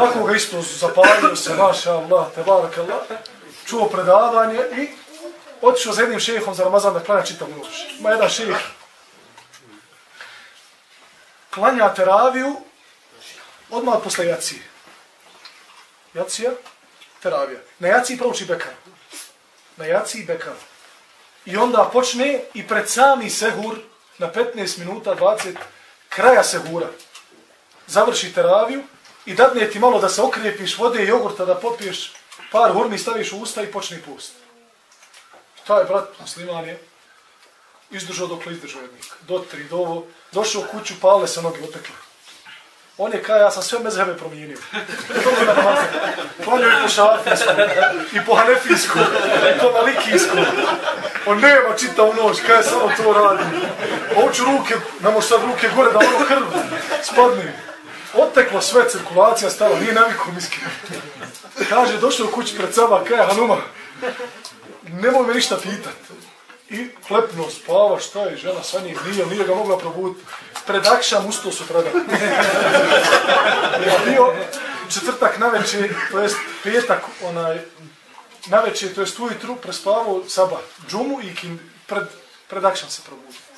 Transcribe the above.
Tako ga isto zapalio se, maša Allah, te barak Allah, čuo predavanje i otišao za jednim šehom za Ramazan da klanja čitav noć. Ima jedan šeh, klanja teraviju odmah posle jacije. Jacija, teravija. Na jaciji prouči bekar. Na jaciji bekar. I onda počne i pred sami sehur na 15 minuta, 20, kraja sehura. Završi teraviju i dadne ti malo da se okrepiš vode i jogurta da popiješ par hurmi, staviš u usta i počne post. Taj brat musliman je izdržao dok li izdržao jednik. Do tri, do ovo, došao u kuću, pale se noge, otekle. On je kaj, ja sam sve mezhebe promijenio. Klanio je po šafijsku, i po hanefijsku, i po malikijsku. On nema čita u noć, kaj samo to radi. Oću ruke, nemo sad ruke gore da ono krv spadne otekla sve, cirkulacija stala, nije navikom iskreno. Kaže, došao u kući pred sama, kaj, Hanuma, nemoj me ništa pitat. I klepno spava, šta je žena sa njim, nije, nije ga mogla probuditi. Pred akšam ustao su predali. ja bio četvrtak na večer, to jest petak, onaj, na večer, to jest ujutru, prespavao saba, džumu i kin, pred, pred akšam se probudio.